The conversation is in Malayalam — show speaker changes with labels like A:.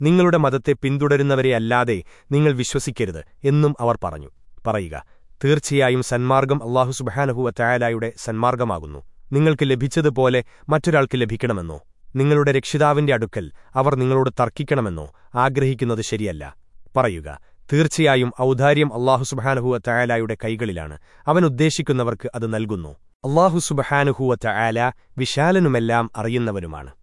A: നിങ്ങളുടെ മതത്തെ പിന്തുടരുന്നവരെയല്ലാതെ നിങ്ങൾ വിശ്വസിക്കരുത് എന്നും അവർ പറഞ്ഞു. പറയുക തീർച്ചയായും സന്മാർഗം അള്ളാഹു സുബഹാനഹുവ ചായാലായുടെ സന്മാർഗമാകുന്നു. നിങ്ങൾക്ക് ലഭിച്ചതുപോലെ മറ്റൊരാൾക്ക് ലഭിക്കണമെന്നോ? നിങ്ങളുടെ രക്ഷിതാവിന്റെ അടുക്കൽ അവർ നിങ്ങളോട് തർക്കിക്കണമെന്നോ? ആഗ്രഹിക്കുന്നത് ശരിയല്ല. പറയുക തീർച്ചയായും ഔദാര്യം അള്ളാഹു സുബഹാനുഹുവ ചായാലായുടെ കൈകളിലാണ്. അവൻ ഉദ്ദേശിക്കുന്നവർക്ക് അത് നൽകുന്നു. അള്ളാഹു സുബഹാനുഹൂവ ചായാല വിശാലനുമെല്ലാം അറിയുന്നവനുമാണ്.